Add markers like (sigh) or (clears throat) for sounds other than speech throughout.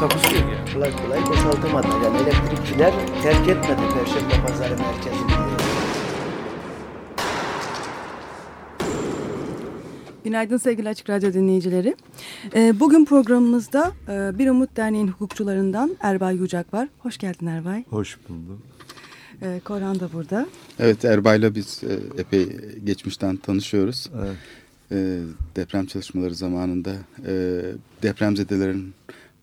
Takusuyor ya. kolay kolay boşaltamadı. Yani elektrikçiler terk etmedi Perşembe Pazarı merkezini. Günaydın sevgili Açık Radyo dinleyicileri. Ee, Bugün programımızda e, Bir Umut Derneği'nin hukukçularından Erbay Yücak var. Hoş geldin Erbay. Hoş buldum. Ee, Korhan da burada. Evet Erbay'la biz e, epey geçmişten tanışıyoruz. Evet. E, deprem çalışmaları zamanında e, depremzedelerin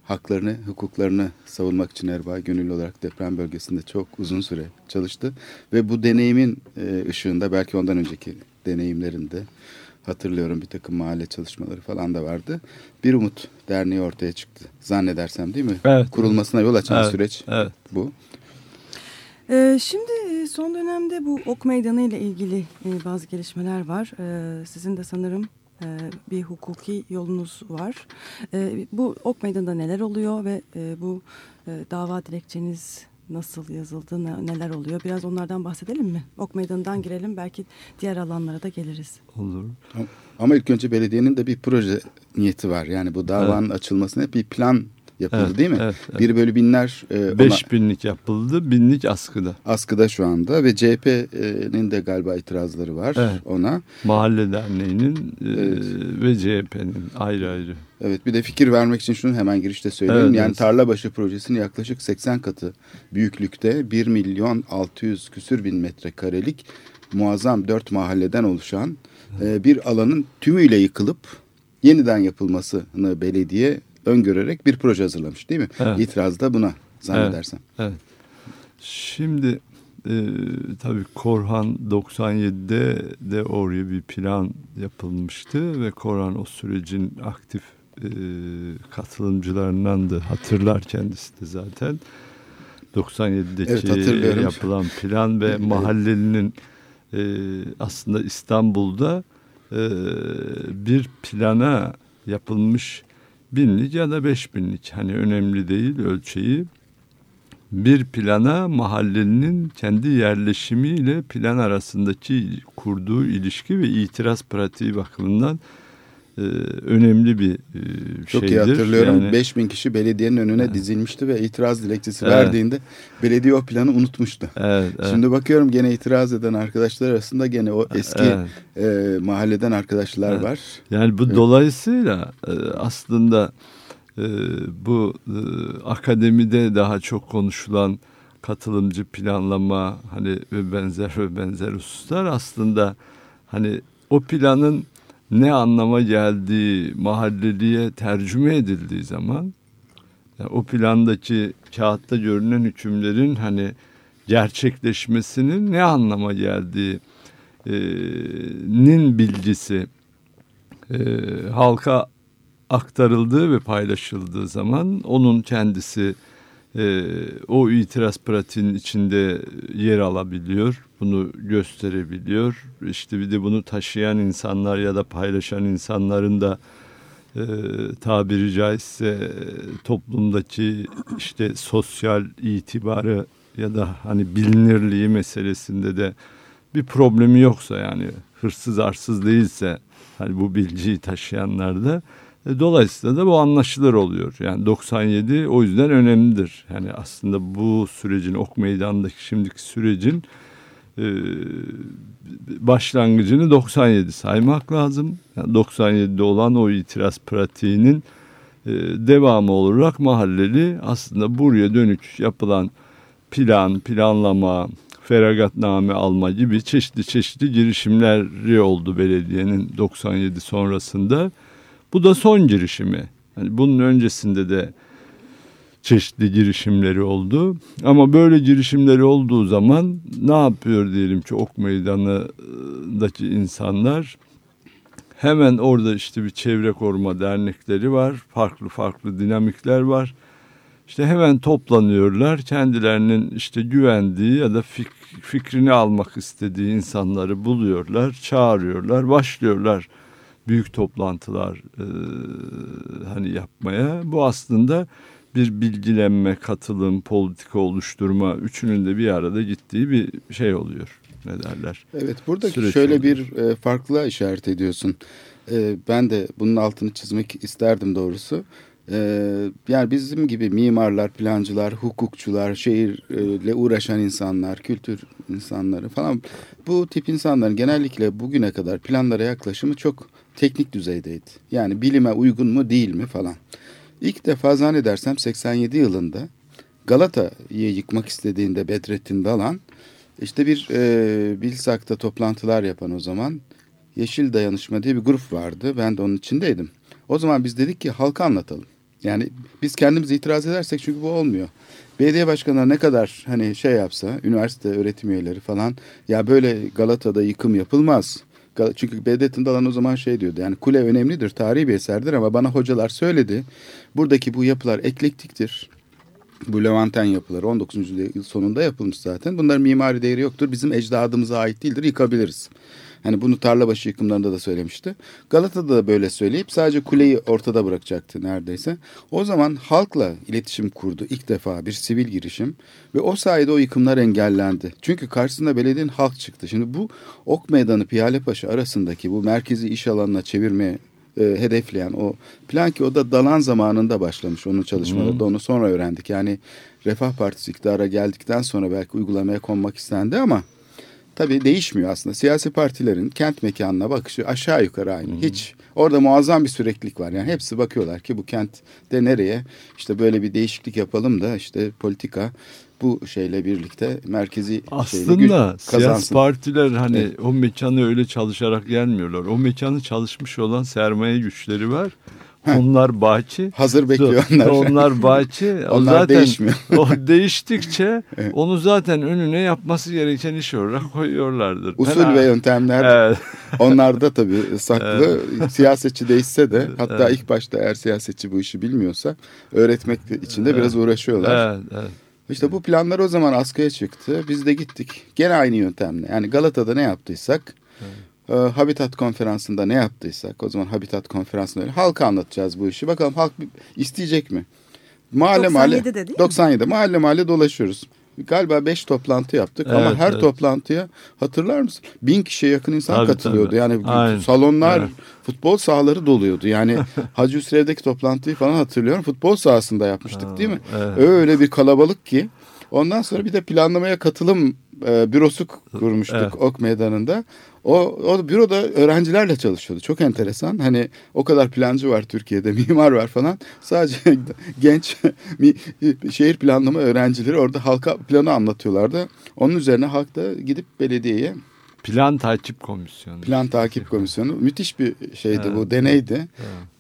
haklarını, hukuklarını savunmak için Erbay gönüllü olarak deprem bölgesinde çok uzun süre çalıştı. Ve bu deneyimin e, ışığında belki ondan önceki deneyimlerinde hatırlıyorum bir takım mahalle çalışmaları falan da vardı. Bir Umut Derneği ortaya çıktı zannedersem değil mi? Evet. Kurulmasına yol açan Evet, süreç Evet. bu. Ee, Şimdi e, son dönemde bu ok meydanı ile ilgili e, bazı gelişmeler var. Ee, Sizin de sanırım bir hukuki yolunuz var. Ee, Bu ok meydanında neler oluyor ve e, bu e, dava dilekçeniz nasıl yazıldı, ne- neler oluyor? Biraz onlardan bahsedelim mi? Ok meydanından girelim belki diğer alanlara da geliriz. Olur. Ama ilk önce belediyenin de bir proje niyeti var. Yani bu davanın açılmasına bir plan yapıldı Evet, değil mi? evet, evet. Bir bölü binler e, ona- Beş binlik yapıldı, binlik askıda. askıda şu anda ve CHP'nin de galiba itirazları var Evet. ona. Mahalle Derneği'nin e, Evet. ve CHP'nin ayrı ayrı. Evet bir de fikir vermek için şunu hemen girişte söyleyeyim. Evet, yani evet. Tarlabaşı projesinin yaklaşık 80 katı büyüklükte 1 milyon 600 küsür bin metrekarelik muazzam dört mahalleden oluşan e, bir alanın tümüyle yıkılıp yeniden yapılmasını belediye öngörerek bir proje hazırlamış değil mi? Evet. İtiraz da buna zannedersem. Evet. Şimdi e, tabii Korhan 97'de de oraya bir plan yapılmıştı ve Korhan o sürecin aktif e, katılımcılarındandı. Hatırlar kendisi de zaten. 97'deki Evet, yapılan plan ve (laughs) Evet. mahallelinin e, aslında İstanbul'da e, bir plana yapılmış binlik ya da beş binlik. Hani önemli değil ölçeği. Bir plana mahallenin kendi yerleşimiyle plan arasındaki kurduğu ilişki ve itiraz pratiği bakımından e, önemli bir e, Çok şeydir. iyi hatırlıyorum. Yani- 5000 kişi belediyenin önüne dizilmişti ve itiraz dilekçesi Evet. verdiğinde belediye o planı unutmuştu. Evet, evet. Şimdi bakıyorum gene itiraz eden arkadaşlar arasında gene o eski Evet. e, mahalleden arkadaşlar Evet. var. Yani bu Evet. dolayısıyla e, aslında e, bu e, akademide daha çok konuşulan katılımcı planlama hani ve benzer ve benzer hususlar aslında hani o planın ne anlama geldiği mahalleliye tercüme edildiği zaman yani o plandaki kağıtta görünen hükümlerin hani gerçekleşmesinin ne anlama geldiği e, nin bilgisi e, halka aktarıldığı ve paylaşıldığı zaman onun kendisi e, o itiraz pratiğinin içinde yer alabiliyor. Bunu gösterebiliyor. İşte bir de bunu taşıyan insanlar ya da paylaşan insanların da e, tabiri caizse e, toplumdaki işte sosyal itibarı ya da hani bilinirliği meselesinde de bir problemi yoksa yani hırsız arsız değilse hani bu bilgiyi taşıyanlarda e, dolayısıyla da bu anlaşılır oluyor. Yani 97 o yüzden önemlidir. Yani aslında bu sürecin ok meydandaki şimdiki sürecin başlangıcını 97 saymak lazım. Yani 97'de olan o itiraz pratiğinin e, devamı olarak mahalleli aslında buraya dönük yapılan plan, planlama, feragatname alma gibi çeşitli çeşitli girişimleri oldu belediyenin 97 sonrasında. Bu da son girişimi. Yani bunun öncesinde de çeşitli girişimleri oldu. Ama böyle girişimleri olduğu zaman ne yapıyor diyelim ki ok meydanındaki insanlar? Hemen orada işte bir çevre koruma dernekleri var. Farklı farklı dinamikler var. işte hemen toplanıyorlar. Kendilerinin işte güvendiği ya da fik, fikrini almak istediği insanları buluyorlar, çağırıyorlar, başlıyorlar büyük toplantılar e, hani yapmaya. Bu aslında bir bilgilenme, katılım, politika oluşturma üçünün de bir arada gittiği bir şey oluyor. Ne derler? Evet burada şöyle oluyor. bir e, farklılığa işaret ediyorsun. E, ben de bunun altını çizmek isterdim doğrusu. E, yani bizim gibi mimarlar, plancılar, hukukçular, şehirle uğraşan insanlar, kültür insanları falan bu tip insanların genellikle bugüne kadar planlara yaklaşımı çok teknik düzeydeydi. Yani bilime uygun mu değil mi falan. İlk defa zannedersem 87 yılında Galata'yı yıkmak istediğinde Bedrettin Dalan işte bir e, Bilsak'ta toplantılar yapan o zaman Yeşil Dayanışma diye bir grup vardı. Ben de onun içindeydim. O zaman biz dedik ki halka anlatalım. Yani biz kendimiz itiraz edersek çünkü bu olmuyor. Belediye başkanları ne kadar hani şey yapsa, üniversite öğretim üyeleri falan ya böyle Galata'da yıkım yapılmaz. Çünkü Bedrettin Dalan o zaman şey diyordu yani kule önemlidir, tarihi bir eserdir ama bana hocalar söyledi. Buradaki bu yapılar eklektiktir. Bu Levanten yapıları 19. yüzyıl sonunda yapılmış zaten. Bunların mimari değeri yoktur. Bizim ecdadımıza ait değildir. Yıkabiliriz. Hani bunu tarlabaşı yıkımlarında da söylemişti. Galata'da da böyle söyleyip sadece kuleyi ortada bırakacaktı neredeyse. O zaman halkla iletişim kurdu ilk defa bir sivil girişim ve o sayede o yıkımlar engellendi. Çünkü karşısında belediyenin halk çıktı. Şimdi bu Ok Meydanı Piyalepaşa arasındaki bu merkezi iş alanına çevirmeye e, hedefleyen o plan ki o da Dalan zamanında başlamış onun çalışmaları da onu sonra öğrendik. Yani Refah Partisi iktidara geldikten sonra belki uygulamaya konmak istendi ama tabii değişmiyor aslında. Siyasi partilerin kent mekanına bakışı aşağı yukarı aynı. Hiç orada muazzam bir süreklilik var. Yani hepsi bakıyorlar ki bu kentte nereye işte böyle bir değişiklik yapalım da işte politika bu şeyle birlikte merkezi Aslında siyasi partiler hani Evet. o mekanı öyle çalışarak gelmiyorlar. O mekanı çalışmış olan sermaye güçleri var. Onlar bahçe. Hazır bekliyor onlar. (laughs) Onlar bahçe. O (laughs) Onlar zaten değişmiyor. (laughs) o değiştikçe onu zaten önüne yapması gereken iş olarak koyuyorlardır. Usul Fena- ve yöntemler Evet. Onlar da tabii saklı. Siyasetçi değişse de hatta ilk başta eğer siyasetçi bu işi bilmiyorsa öğretmek için de biraz uğraşıyorlar. Evet, evet. İşte bu planlar o zaman askıya çıktı. Biz de gittik. Gene aynı yöntemle. Yani Galata'da ne yaptıysak e, Habitat konferansında ne yaptıysak o zaman Habitat konferansında öyle halka anlatacağız bu işi. Bakalım halk isteyecek mi? Mahalle 97'de mahalle değil mi? 97 mahalle mahalle dolaşıyoruz. Galiba beş toplantı yaptık ama Evet, her evet. toplantıya hatırlar mısın? Bin kişiye yakın insan Tabii, katılıyordu. tabii. Yani Aynen. salonlar, Evet. futbol sahaları doluyordu. Yani (laughs) Hacı Hüsrev'deki toplantıyı falan hatırlıyorum. Futbol sahasında yapmıştık değil mi? evet. Öyle bir kalabalık ki. Ondan sonra bir de planlamaya katılım e, bürosu kurmuştuk Evet. Ok Meydanı'nda. O, o büroda öğrencilerle çalışıyordu. Çok enteresan. Hani o kadar plancı var Türkiye'de, (laughs) mimar var falan. Sadece (laughs) genç şehir planlama öğrencileri orada halka planı anlatıyorlardı. Onun üzerine halk da gidip belediyeye Plan takip komisyonu. plan takip komisyonu müthiş bir şeydi Evet. bu deneydi.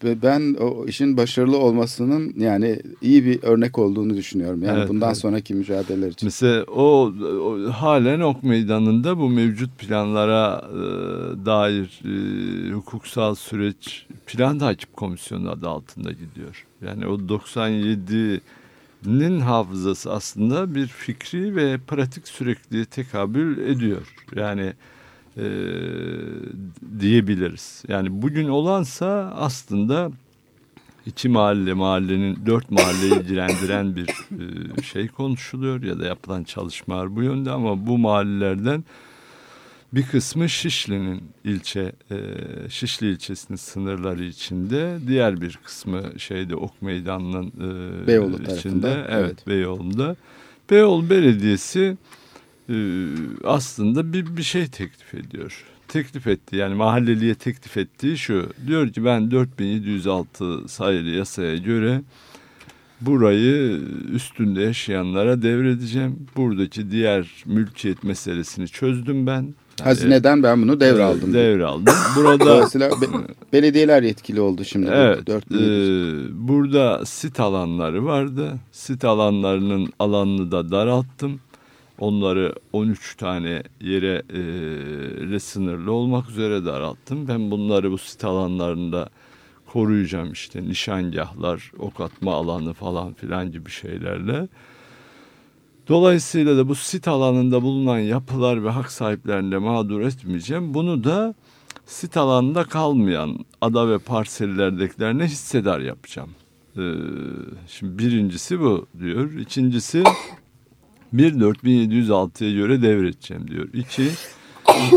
Ve ben o işin başarılı olmasının yani iyi bir örnek olduğunu düşünüyorum. Yani Evet, bundan evet. sonraki mücadeleler için. Mesela o, o halen ok meydanında bu mevcut planlara e, dair e, hukuksal süreç plan takip komisyonu adı altında gidiyor. Yani o 97'nin hafızası aslında bir fikri ve pratik sürekli tekabül ediyor. Yani e, diyebiliriz. Yani bugün olansa aslında iki mahalle mahallenin dört mahalleyi (laughs) ilgilendiren bir e, şey konuşuluyor ya da yapılan çalışmalar bu yönde ama bu mahallelerden bir kısmı Şişli'nin ilçe e, Şişli ilçesinin sınırları içinde diğer bir kısmı şeyde Ok Meydanı'nın e, Beyoğlu içinde tarafında, evet, evet. Beyoğlu'nda Beyoğlu Belediyesi e, aslında bir bir şey teklif ediyor. Teklif etti yani mahalleliye teklif ettiği şu. Diyor ki ben 4706 sayılı yasaya göre burayı üstünde yaşayanlara devredeceğim. Buradaki diğer mülkiyet meselesini çözdüm ben. Hazineden ben bunu devraldım. Devraldım. Burada Dolayısıyla be- belediyeler yetkili oldu şimdi. Evet. Dört e, burada sit alanları vardı. Sit alanlarının alanını da daralttım. Onları 13 tane yere e, sınırlı olmak üzere daralttım. Ben bunları bu sit alanlarında koruyacağım işte nişangahlar, ok atma alanı falan filan gibi şeylerle. Dolayısıyla da bu sit alanında bulunan yapılar ve hak sahiplerini de mağdur etmeyeceğim. Bunu da sit alanında kalmayan ada ve parsellerdekilerine hissedar yapacağım. Ee, şimdi birincisi bu diyor. İkincisi 1.4706'ya göre devredeceğim diyor. İki,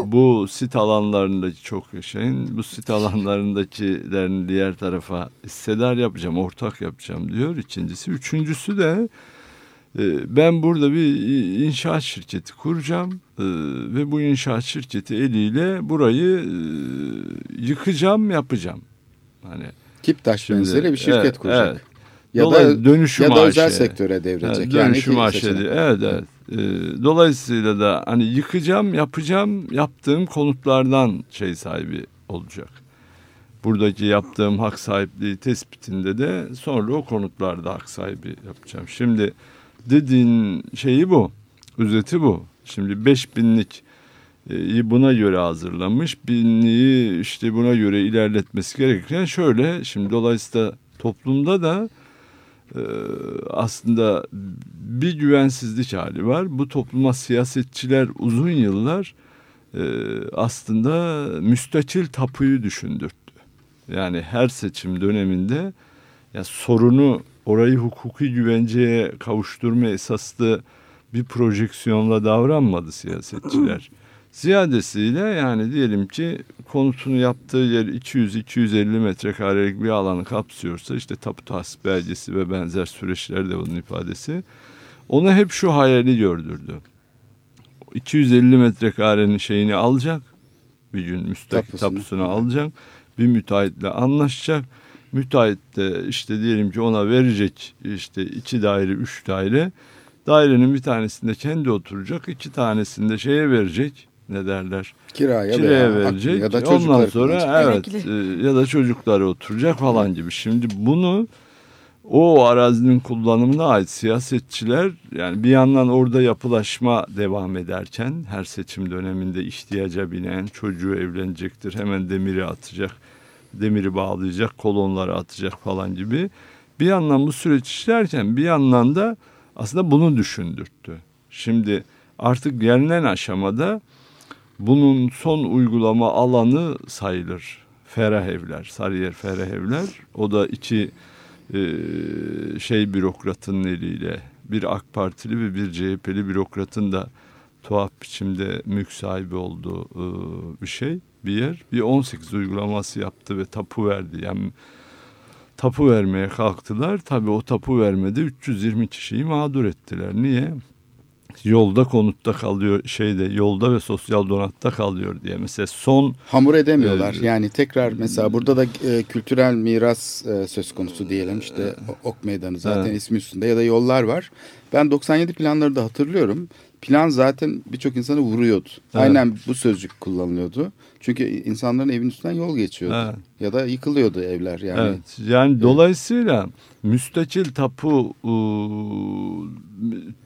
bu sit alanlarındaki çok yaşayın. Bu sit alanlarındakilerini diğer tarafa hissedar yapacağım, ortak yapacağım diyor. İkincisi. Üçüncüsü de ben burada bir inşaat şirketi kuracağım e, ve bu inşaat şirketi eliyle burayı e, yıkacağım, yapacağım. Hani Kiptaş benzeri bir şirket evet, kuracak. Evet. Ya da dönüşüm ya da özel AŞ. sektöre devredecek. Yani dönüşüm AŞ. Evet, evet. Ee, dolayısıyla da hani yıkacağım, yapacağım, yaptığım konutlardan şey sahibi olacak. Buradaki yaptığım hak sahipliği tespitinde de sonra o konutlarda hak sahibi yapacağım. Şimdi dediğin şeyi bu, özeti bu. Şimdi 5000'lik e, buna göre hazırlamış. Binliği işte buna göre ilerletmesi gerekirken şöyle şimdi dolayısıyla toplumda da e, aslında bir güvensizlik hali var. Bu topluma siyasetçiler uzun yıllar e, aslında müstakil tapuyu düşündürttü. Yani her seçim döneminde ya sorunu orayı hukuki güvenceye kavuşturma esaslı bir projeksiyonla davranmadı siyasetçiler. (clears throat) Ziyadesiyle yani diyelim ki konutunu yaptığı yer 200-250 metrekarelik bir alanı kapsıyorsa işte tapu tahsis belgesi ve benzer süreçler de bunun ifadesi. Ona hep şu hayali gördürdü. 250 metrekarenin şeyini alacak bir gün müstakil tapusunu, tapusunu alacak bir müteahhitle anlaşacak. Müteahhit de işte diyelim ki ona verecek işte iki daire üç daire dairenin bir tanesinde kendi oturacak iki tanesinde şeye verecek ne derler? Kiraya, Kiraya verecek. Ya da Ondan sonra evet e, ya da çocukları oturacak falan gibi. Şimdi bunu o arazinin kullanımına ait siyasetçiler yani bir yandan orada yapılaşma devam ederken her seçim döneminde ihtiyaca binen çocuğu evlenecektir hemen demiri atacak demiri bağlayacak kolonları atacak falan gibi bir yandan bu süreç işlerken bir yandan da aslında bunu düşündürttü. Şimdi artık gelinen aşamada bunun son uygulama alanı sayılır. Ferah Evler, Sarıyer Ferah Evler. O da iki e, şey bürokratın eliyle bir AK Partili ve bir CHP'li bürokratın da tuhaf biçimde mülk sahibi olduğu e, bir şey bir yer. Bir 18 uygulaması yaptı ve tapu verdi. Yani tapu vermeye kalktılar. Tabii o tapu vermede 320 kişiyi mağdur ettiler. Niye? yolda konutta kalıyor şeyde yolda ve sosyal donatta kalıyor diye mesela son hamur edemiyorlar e, yani tekrar mesela burada da e, kültürel miras e, söz konusu diyelim işte ok meydanı zaten evet. ismi üstünde ya da yollar var ben 97 planları da hatırlıyorum plan zaten birçok insanı vuruyordu evet. aynen bu sözcük kullanılıyordu çünkü insanların evin üstünden yol geçiyordu evet. ya da yıkılıyordu evler yani evet. yani evet. dolayısıyla müstakil tapu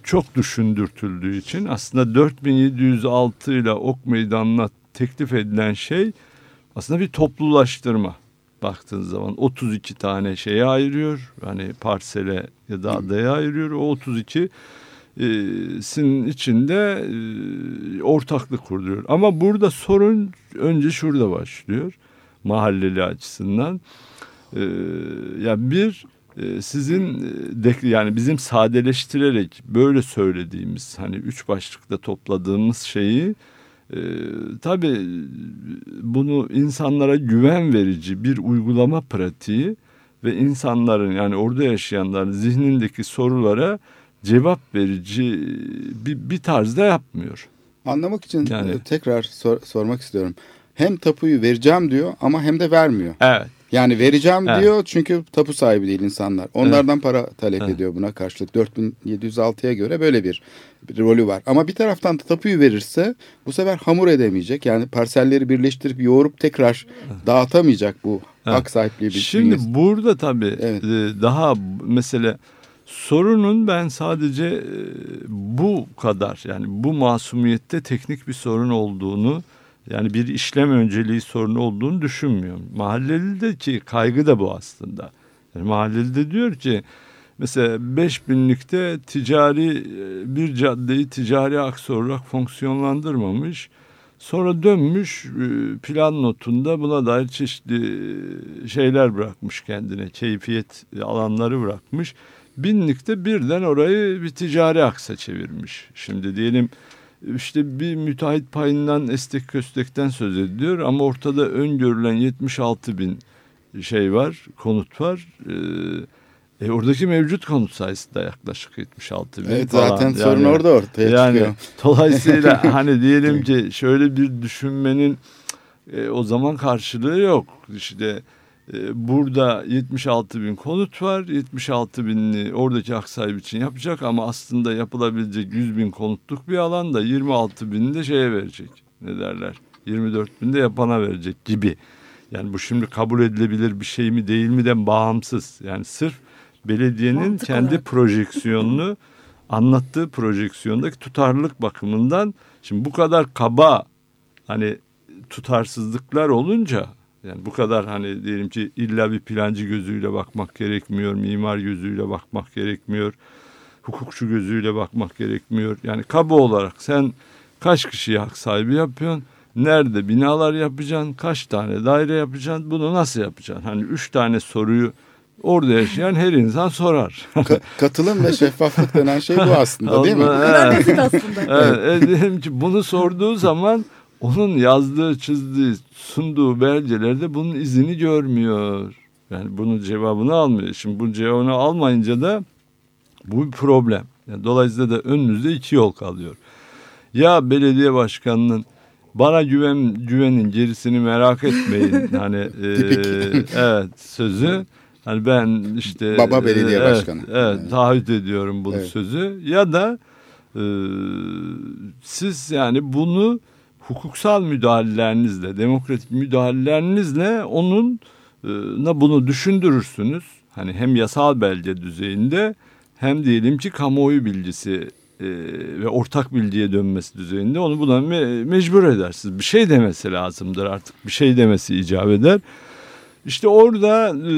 çok düşündürtüldüğü için aslında 4706 ile Ok Meydanı'na teklif edilen şey aslında bir toplulaştırma baktığın zaman 32 tane şeye ayırıyor. Hani parsele ya da adaya ayırıyor. O 32 sin içinde ortaklık kuruluyor. Ama burada sorun önce şurada başlıyor mahalleli açısından. Ya bir ee, sizin e, yani bizim sadeleştirerek böyle söylediğimiz hani üç başlıkta topladığımız şeyi e, tabii bunu insanlara güven verici bir uygulama pratiği ve insanların yani orada yaşayanların zihnindeki sorulara cevap verici bir, bir tarzda yapmıyor. Anlamak için yani, tekrar sor, sormak istiyorum. Hem tapuyu vereceğim diyor ama hem de vermiyor. Evet. Yani vereceğim evet. diyor çünkü tapu sahibi değil insanlar. Onlardan evet. para talep evet. ediyor buna karşılık. 4706'ya göre böyle bir, bir rolü var. Ama bir taraftan da tapuyu verirse bu sefer hamur edemeyecek. Yani parselleri birleştirip yoğurup tekrar evet. dağıtamayacak bu evet. hak sahipliği. Bir Şimdi bünyesi. burada tabii evet. E, daha mesela sorunun ben sadece e, bu kadar yani bu masumiyette teknik bir sorun olduğunu Yani bir işlem önceliği sorunu olduğunu düşünmüyorum. Mahallelideki kaygı da bu aslında. Yani mahallelide diyor ki mesela 5000'likte ticari e, bir caddeyi ticari aks olarak fonksiyonlandırmamış. Sonra dönmüş e, plan notunda buna dair çeşitli şeyler bırakmış kendine. Keyfiyet alanları bırakmış. Binlikte birden orayı bir ticari aksa çevirmiş. Şimdi diyelim işte bir müteahhit payından estek köstekten söz ediliyor ama ortada öngörülen 76 bin şey var, konut var. Ee, e, oradaki mevcut konut sayısı da yaklaşık 76 bin evet, falan. Zaten yani, sorun orada ortaya yani, çıkıyor. (laughs) Dolayısıyla (laughs) hani diyelim ki şöyle bir düşünmenin e, o zaman karşılığı yok. İşte burada 76 bin konut var. 76 binli oradaki hak sahibi için yapacak ama aslında yapılabilecek 100 bin konutluk bir alanda 26 bin de şeye verecek. Ne derler? 24 bin de yapana verecek gibi. Yani bu şimdi kabul edilebilir bir şey mi değil mi'den bağımsız. Yani sırf belediyenin Mantık kendi olarak. (laughs) projeksiyonunu anlattığı projeksiyondaki tutarlılık bakımından şimdi bu kadar kaba hani tutarsızlıklar olunca yani bu kadar hani diyelim ki illa bir plancı gözüyle bakmak gerekmiyor, mimar gözüyle bakmak gerekmiyor, hukukçu gözüyle bakmak gerekmiyor. Yani kaba olarak sen kaç kişiye hak sahibi yapıyorsun? Nerede binalar yapacaksın? Kaç tane daire yapacaksın? Bunu nasıl yapacaksın? Hani üç tane soruyu orada yaşayan her insan sorar. Ka- katılım ve şeffaflık denen şey bu aslında değil mi? Evet. Evet, e, diyelim ki bunu sorduğu zaman onun yazdığı, çizdiği, sunduğu belgelerde bunun izini görmüyor. Yani bunun cevabını almıyor. Şimdi bu cevabını almayınca da bu bir problem. Yani dolayısıyla da önünüzde iki yol kalıyor. Ya belediye başkanının bana güven güvenin gerisini merak etmeyin (laughs) hani e, evet sözü hani ben işte Baba belediye e, evet, başkanı. Evet, Evet. taahhüt ediyorum bu Evet. sözü ya da e, siz yani bunu hukuksal müdahalelerinizle, demokratik müdahalelerinizle onun e, na bunu düşündürürsünüz. Hani hem yasal belge düzeyinde hem diyelim ki kamuoyu bilgisi e, ve ortak bilgiye dönmesi düzeyinde onu buna me- mecbur edersiniz. Bir şey demesi lazımdır artık. Bir şey demesi icap eder. İşte orada e,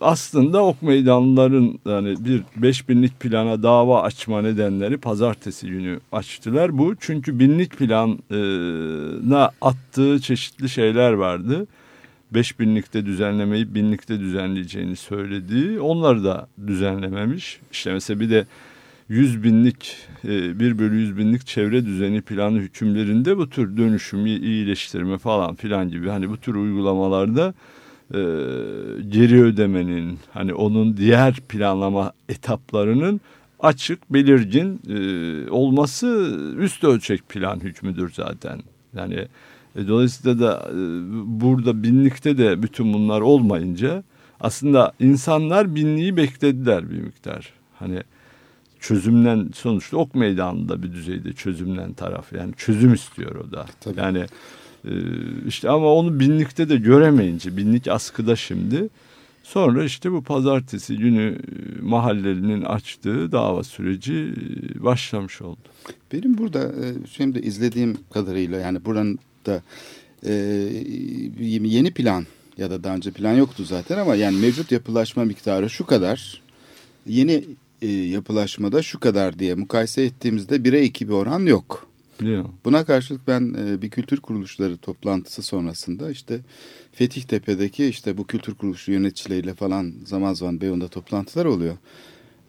aslında ok meydanların yani bir 5000'lik plana dava açma nedenleri pazartesi günü açtılar bu. Çünkü binlik plana attığı çeşitli şeyler vardı. 5000'likte düzenlemeyi binlikte düzenleyeceğini söylediği onları da düzenlememiş. İşte mesela bir de 100 binlik, 1 bölü 100 binlik çevre düzeni planı hükümlerinde bu tür dönüşüm, iyileştirme falan filan gibi hani bu tür uygulamalarda e, geri ödemenin hani onun diğer planlama etaplarının açık belirgin e, olması üst ölçek plan hükmüdür zaten. Yani e, dolayısıyla da e, burada binlikte de bütün bunlar olmayınca aslında insanlar binliği beklediler bir miktar. Hani çözümlen sonuçta ok meydanında bir düzeyde çözümlen taraf yani çözüm istiyor o da. Tabii. Yani işte ama onu binlikte de göremeyince binlik askıda şimdi. Sonra işte bu pazartesi günü e, mahallenin açtığı dava süreci e, başlamış oldu. Benim burada e, şimdi izlediğim kadarıyla yani buranın da e, yeni plan ya da daha önce plan yoktu zaten ama yani mevcut yapılaşma miktarı şu kadar. Yeni e, yapılaşmada şu kadar diye mukayese ettiğimizde 1'e 2 bir oran yok. Biliyor musun? Buna karşılık ben e, bir kültür kuruluşları toplantısı sonrasında işte Fethihtepe'deki işte bu kültür kuruluşu yöneticileriyle falan zaman zaman Beyoğlu'nda toplantılar oluyor.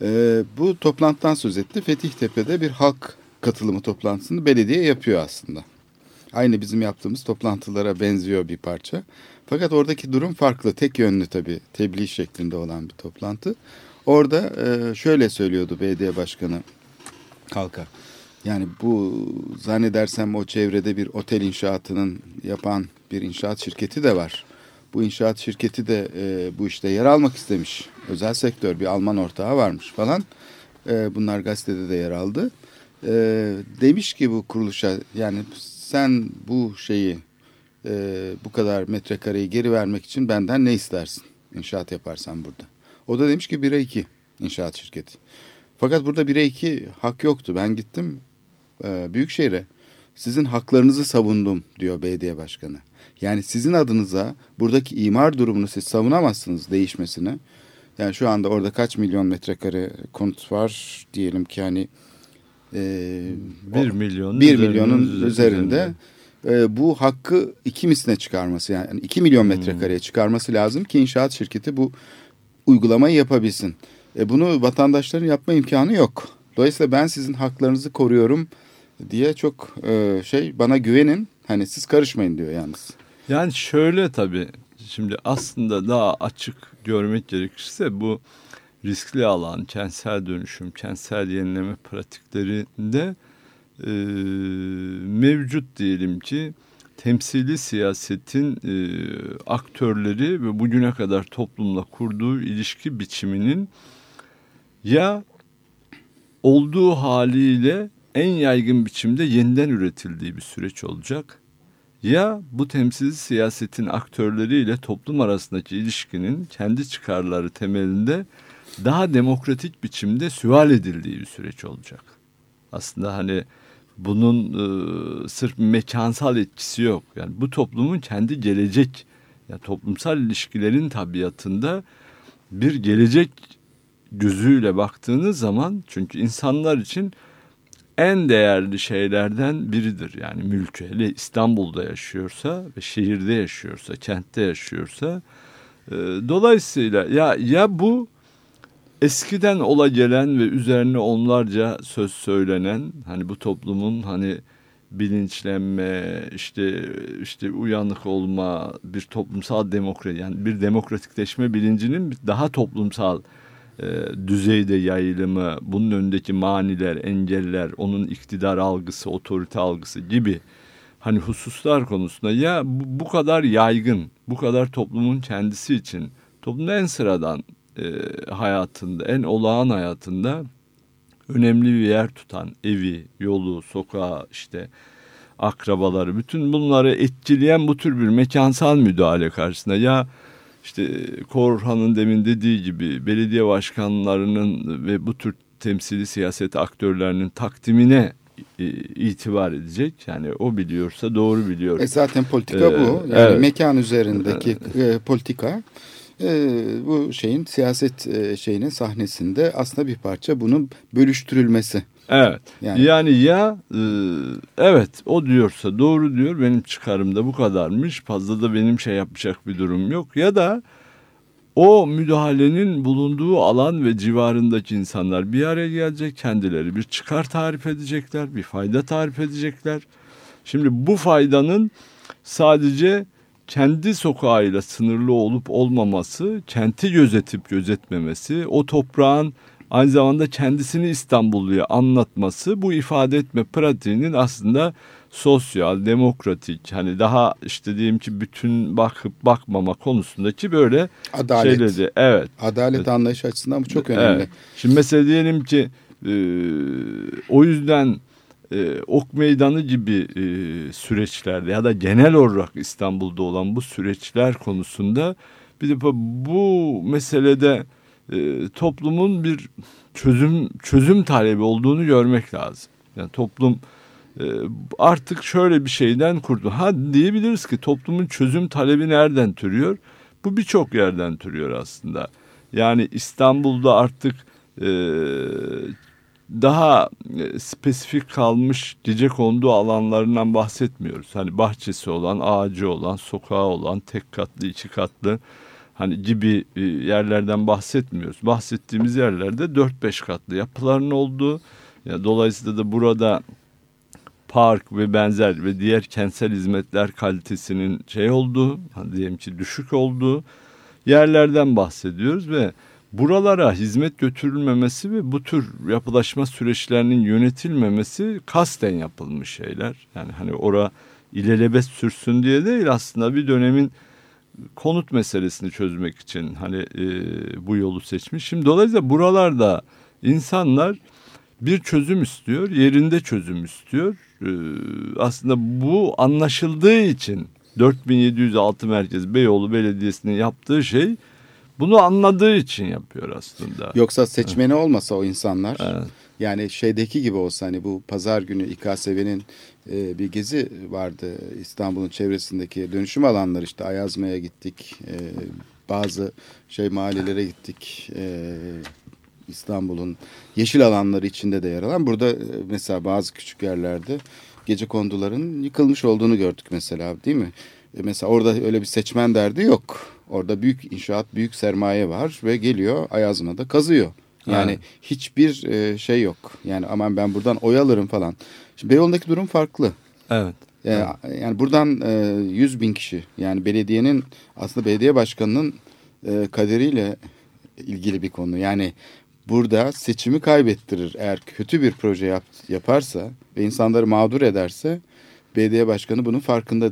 E, bu toplantıdan söz etti. Fethihtepe'de bir halk katılımı toplantısını belediye yapıyor aslında. Aynı bizim yaptığımız toplantılara benziyor bir parça. Fakat oradaki durum farklı. Tek yönlü tabii tebliğ şeklinde olan bir toplantı. Orada e, şöyle söylüyordu belediye başkanı halka. Yani bu zannedersem o çevrede bir otel inşaatının yapan bir inşaat şirketi de var. Bu inşaat şirketi de e, bu işte yer almak istemiş. Özel sektör bir Alman ortağı varmış falan. E, bunlar gazetede de yer aldı. E, demiş ki bu kuruluşa yani sen bu şeyi e, bu kadar metrekareyi geri vermek için benden ne istersin? İnşaat yaparsan burada. O da demiş ki 1'e 2 inşaat şirketi. Fakat burada 1'e 2 hak yoktu. Ben gittim e, Büyükşehir'e. sizin haklarınızı savundum diyor belediye başkanı. Yani sizin adınıza buradaki imar durumunu siz savunamazsınız değişmesini. Yani şu anda orada kaç milyon metrekare konut var diyelim ki hani e, 1 milyon 1 milyonun üzerinde, E, bu hakkı iki misline çıkarması yani 2 milyon hmm. metrekareye çıkarması lazım ki inşaat şirketi bu uygulamayı yapabilsin. E, bunu vatandaşların yapma imkanı yok. Dolayısıyla ben sizin haklarınızı koruyorum diye çok e, şey bana güvenin. Hani siz karışmayın diyor yalnız. Yani şöyle tabii şimdi aslında daha açık görmek gerekirse bu riskli alan, kentsel dönüşüm, kentsel yenileme pratiklerinde e, mevcut diyelim ki temsili siyasetin e, aktörleri ve bugüne kadar toplumla kurduğu ilişki biçiminin ya olduğu haliyle en yaygın biçimde yeniden üretildiği bir süreç olacak ya bu temsil siyasetin aktörleriyle toplum arasındaki ilişkinin kendi çıkarları temelinde daha demokratik biçimde süval edildiği bir süreç olacak. Aslında hani bunun e, sırf mekansal etkisi yok. Yani bu toplumun kendi gelecek, yani toplumsal ilişkilerin tabiatında bir gelecek gözüyle baktığınız zaman çünkü insanlar için en değerli şeylerden biridir. Yani mülkü hele İstanbul'da yaşıyorsa ve şehirde yaşıyorsa, kentte yaşıyorsa. E, dolayısıyla ya ya bu eskiden ola gelen ve üzerine onlarca söz söylenen hani bu toplumun hani bilinçlenme işte işte uyanık olma bir toplumsal demokrasi yani bir demokratikleşme bilincinin daha toplumsal düzeyde yayılımı, bunun önündeki maniler, engeller, onun iktidar algısı, otorite algısı gibi hani hususlar konusunda ya bu, bu kadar yaygın, bu kadar toplumun kendisi için, toplumun en sıradan e, hayatında, en olağan hayatında önemli bir yer tutan evi, yolu, sokağı işte akrabaları bütün bunları etkileyen bu tür bir mekansal müdahale karşısında ya işte Korhan'ın demin dediği gibi belediye başkanlarının ve bu tür temsili siyaset aktörlerinin takdimine e, itibar edecek. Yani o biliyorsa doğru biliyor. E zaten politika ee, bu. Yani evet. mekan üzerindeki e, politika e, bu şeyin siyaset e, şeyinin sahnesinde aslında bir parça bunun bölüştürülmesi. Evet. Yani, yani ya e, evet o diyorsa doğru diyor benim çıkarımda bu kadarmış fazla da benim şey yapacak bir durum yok ya da o müdahalenin bulunduğu alan ve civarındaki insanlar bir araya gelecek kendileri bir çıkar tarif edecekler bir fayda tarif edecekler. Şimdi bu faydanın sadece kendi sokağıyla sınırlı olup olmaması, kenti gözetip gözetmemesi, o toprağın aynı zamanda kendisini İstanbulluya anlatması bu ifade etme pratiğinin aslında sosyal, demokratik hani daha işte diyelim ki bütün bakıp bakmama konusundaki böyle Adalet. şeyleri. Evet. Adalet evet. anlayışı açısından bu çok önemli. Evet. Şimdi mesela diyelim ki e, o yüzden e, ok meydanı gibi e, süreçlerde ya da genel olarak İstanbul'da olan bu süreçler konusunda bir de bu meselede e, toplumun bir çözüm çözüm talebi olduğunu görmek lazım. Yani toplum e, artık şöyle bir şeyden kurdu. Ha diyebiliriz ki toplumun çözüm talebi nereden türüyor? Bu birçok yerden türüyor aslında. Yani İstanbul'da artık e, daha e, spesifik kalmış gece kondu alanlarından bahsetmiyoruz. Hani bahçesi olan, ağacı olan, sokağı olan, tek katlı, iki katlı hani gibi e, yerlerden bahsetmiyoruz. Bahsettiğimiz yerlerde 4-5 katlı yapıların olduğu, dolayısıyla da burada park ve benzer ve diğer kentsel hizmetler kalitesinin şey olduğu, hani diyelim ki düşük olduğu yerlerden bahsediyoruz ve buralara hizmet götürülmemesi ve bu tür yapılaşma süreçlerinin yönetilmemesi kasten yapılmış şeyler. Yani hani ora ilelebet sürsün diye değil aslında bir dönemin konut meselesini çözmek için hani e, bu yolu seçmiş. Şimdi dolayısıyla buralarda insanlar bir çözüm istiyor, yerinde çözüm istiyor. E, aslında bu anlaşıldığı için 4706 merkez Beyoğlu Belediyesi'nin yaptığı şey bunu anladığı için yapıyor aslında. Yoksa seçmeni evet. olmasa o insanlar evet. Yani şeydeki gibi olsa hani bu pazar günü İKSV'nin e, bir gezi vardı İstanbul'un çevresindeki dönüşüm alanları işte Ayazma'ya gittik. E, bazı şey mahallelere gittik. E, İstanbul'un yeşil alanları içinde de yer alan. Burada e, mesela bazı küçük yerlerde gece konduların yıkılmış olduğunu gördük mesela değil mi? E, mesela orada öyle bir seçmen derdi yok. Orada büyük inşaat, büyük sermaye var ve geliyor Ayazma'da kazıyor. Yani evet. hiçbir e, şey yok. Yani aman ben buradan oy alırım falan. Şimdi Beyoğlu'ndaki durum farklı. Evet. Yani, evet. yani buradan e, 100 bin kişi yani belediyenin aslında belediye başkanının e, kaderiyle ilgili bir konu. Yani burada seçimi kaybettirir. Eğer kötü bir proje yap, yaparsa ve insanları mağdur ederse belediye başkanı bunun farkında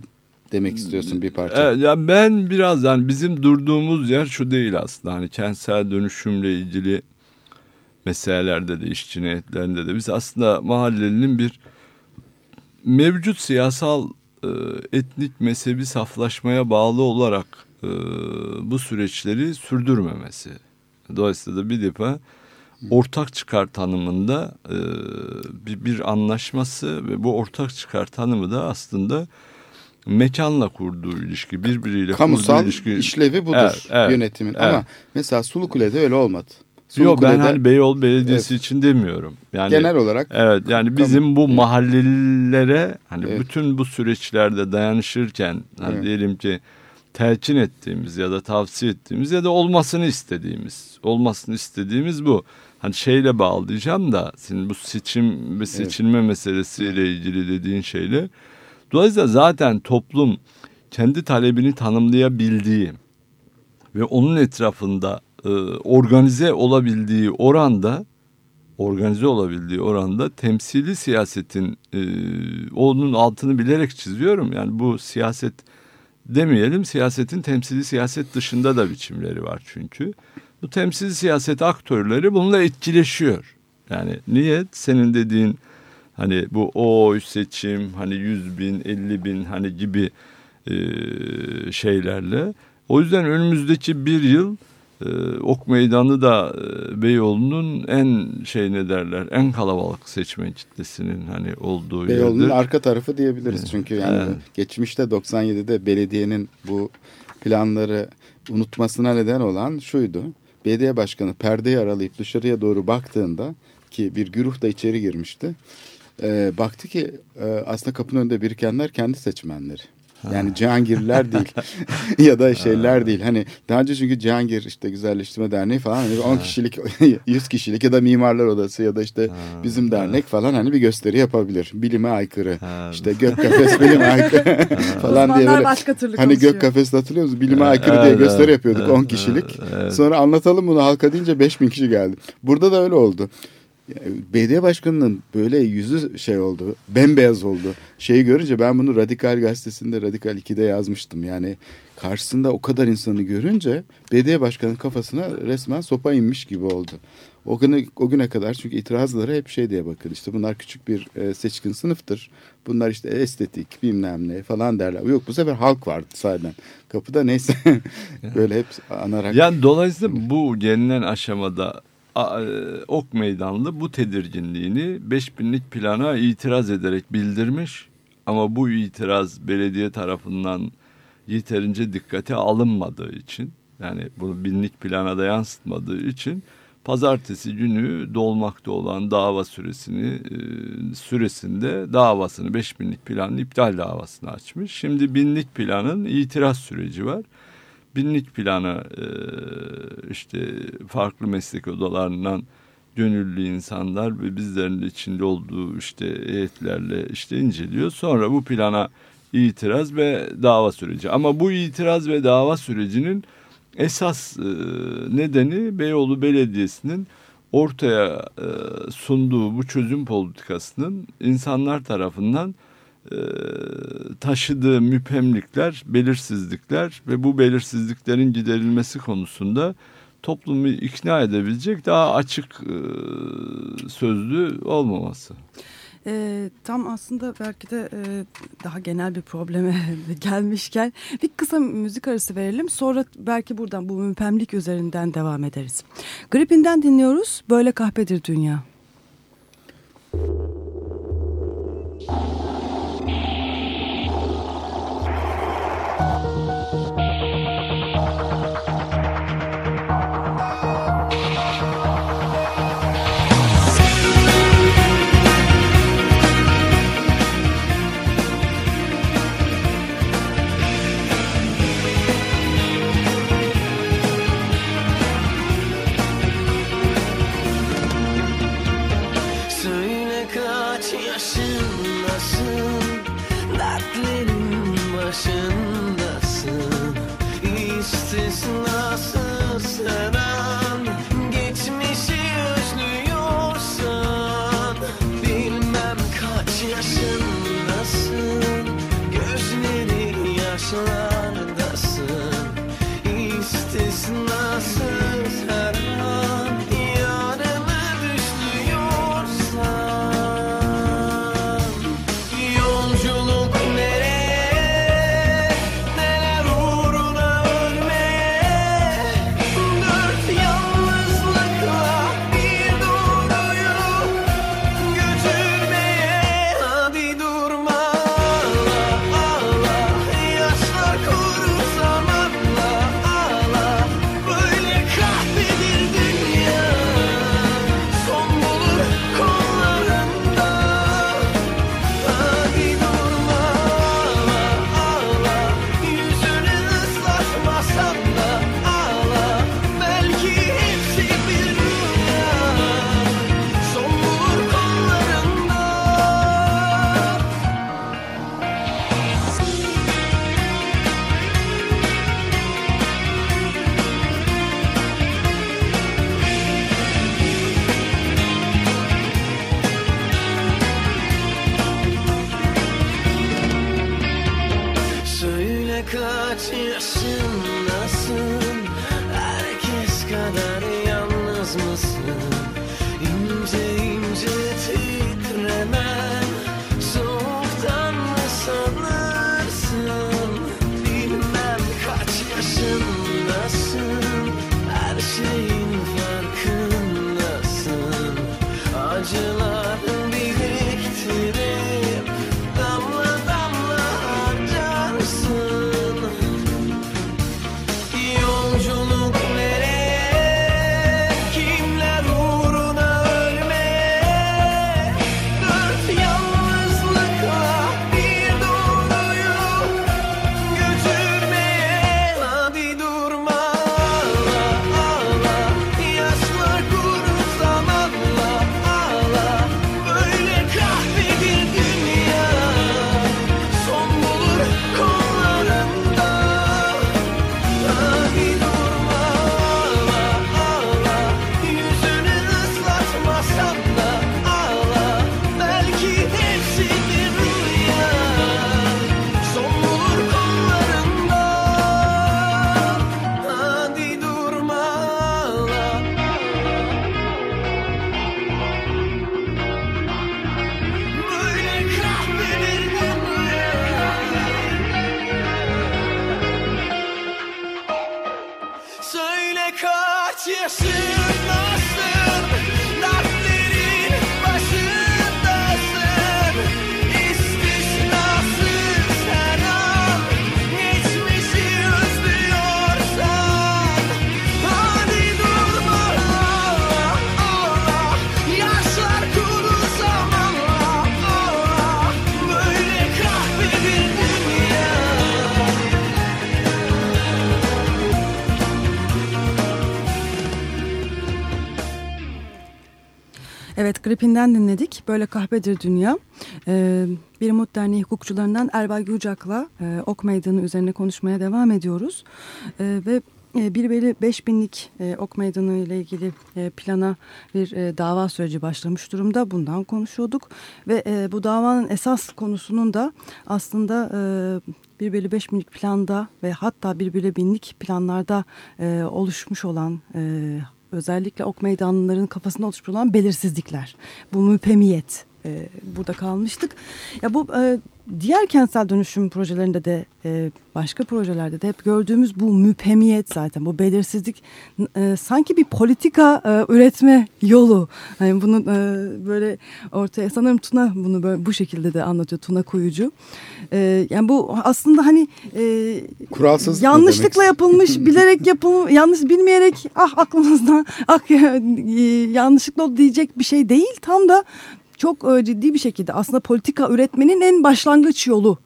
demek istiyorsun bir parça. Evet, ya ben biraz yani bizim durduğumuz yer şu değil aslında. Hani kentsel dönüşümle ilgili meselelerde de iş cinayetlerinde de biz aslında mahallelinin bir mevcut siyasal e, etnik mezhebi saflaşmaya bağlı olarak e, bu süreçleri sürdürmemesi. Dolayısıyla da bir defa ortak çıkar tanımında e, bir, bir anlaşması ve bu ortak çıkar tanımı da aslında mekanla kurduğu ilişki birbiriyle Kamusal kurduğu ilişki. işlevi budur evet, evet, yönetimin evet. ama mesela Sulukule'de öyle olmadı. Yok ben hani Beyoğlu Belediyesi evet. için demiyorum. Yani genel olarak. Evet yani bizim bu mahallelilere hani evet. bütün bu süreçlerde dayanışırken hani evet. diyelim ki telkin ettiğimiz ya da tavsiye ettiğimiz ya da olmasını istediğimiz, olmasını istediğimiz bu. Hani şeyle bağlayacağım da senin bu seçim ve seçilme evet. meselesiyle ilgili dediğin şeyle. Dolayısıyla zaten toplum kendi talebini tanımlayabildiği ve onun etrafında e, organize olabildiği oranda organize olabildiği oranda temsili siyasetin e, onun altını bilerek çiziyorum. Yani bu siyaset demeyelim siyasetin temsili siyaset dışında da biçimleri var çünkü. Bu temsili siyaset aktörleri bununla etkileşiyor. Yani niyet senin dediğin hani bu o seçim hani yüz bin elli bin hani gibi e, şeylerle. O yüzden önümüzdeki bir yıl e, ok Meydanı da e, Beyoğlu'nun en şey ne derler en kalabalık seçmen kitlesinin hani olduğu Beyoğlu'nun yerdir. arka tarafı diyebiliriz çünkü yani evet. geçmişte 97'de belediyenin bu planları unutmasına neden olan şuydu. Belediye başkanı perdeyi aralayıp dışarıya doğru baktığında ki bir güruh da içeri girmişti. E, baktı ki e, aslında kapının önünde birikenler kendi seçmenleri. Yani Cihangirler (laughs) değil (laughs) ya da şeyler değil. Hani daha önce çünkü Cihangir işte Güzelleştirme Derneği falan hani 10 kişilik (laughs) 100 kişilik ya da Mimarlar Odası ya da işte bizim dernek falan hani bir gösteri yapabilir. Bilime aykırı. işte gök kafes bilime aykırı falan diye böyle. Başka türlü hani gök kafes hatırlıyor musun? Bilime aykırı diye gösteri yapıyorduk 10 kişilik. Sonra anlatalım bunu halka deyince 5000 kişi geldi. Burada da öyle oldu. Belediye başkanının böyle yüzü şey oldu, bembeyaz oldu. Şeyi görünce ben bunu Radikal Gazetesi'nde Radikal 2'de yazmıştım. Yani karşısında o kadar insanı görünce belediye başkanının kafasına resmen sopa inmiş gibi oldu. O güne, o güne kadar çünkü itirazları hep şey diye bakın işte bunlar küçük bir e, seçkin sınıftır. Bunlar işte estetik bilmem ne falan derler. Yok bu sefer halk vardı sahiden. Kapıda neyse (laughs) böyle hep anarak. Yani dolayısıyla bu gelinen aşamada ok Meydanlı bu tedirginliğini 5000'lik plana itiraz ederek bildirmiş. Ama bu itiraz belediye tarafından yeterince dikkate alınmadığı için yani bunu binlik plana da yansıtmadığı için pazartesi günü dolmakta olan dava süresini e, süresinde davasını 5000'lik planın iptal davasını açmış. Şimdi binlik planın itiraz süreci var binlik planı e, işte farklı meslek odalarından gönüllü insanlar ve bizlerin de içinde olduğu işte heyetlerle işte inceliyor. Sonra bu plana itiraz ve dava süreci. Ama bu itiraz ve dava sürecinin esas e, nedeni Beyoğlu Belediyesi'nin ortaya e, sunduğu bu çözüm politikasının insanlar tarafından taşıdığı müphemlikler, belirsizlikler ve bu belirsizliklerin giderilmesi konusunda toplumu ikna edebilecek daha açık e, sözlü olmaması. E, tam aslında belki de e, daha genel bir probleme (laughs) gelmişken bir kısa müzik arası verelim. Sonra belki buradan bu müphemlik üzerinden devam ederiz. Gripinden dinliyoruz. Böyle kahpedir dünya. istisnasız attention. Evet Gripin'den dinledik. Böyle kahvedir dünya. Ee, bir Umut Derneği hukukçularından Erbay Gülcak'la e, Ok Meydanı üzerine konuşmaya devam ediyoruz. Ee, ve e, 1 bölü 5 binlik e, Ok Meydanı ile ilgili e, plana bir e, dava süreci başlamış durumda. Bundan konuşuyorduk. Ve e, bu davanın esas konusunun da aslında e, 1 bölü 5 binlik planda ve hatta 1 bölü binlik planlarda e, oluşmuş olan e, özellikle ok meydanlarının kafasında oluşmuş olan belirsizlikler. Bu müpemiyet e, burada kalmıştık. Ya bu e, diğer kentsel dönüşüm projelerinde de e, başka projelerde de hep gördüğümüz bu müpemiyet zaten bu belirsizlik e, sanki bir politika e, üretme yolu. Yani bunu e, böyle ortaya sanırım Tuna bunu böyle bu şekilde de anlatıyor Tuna Kuyucu. E, yani bu aslında hani e, Kuralsız yanlışlıkla yapılmış (laughs) bilerek yapılmış yanlış bilmeyerek ah aklımızdan ah e, (laughs) yanlışlıkla diyecek bir şey değil tam da çok e, ciddi bir şekilde aslında politika üretmenin en başlangıç yolu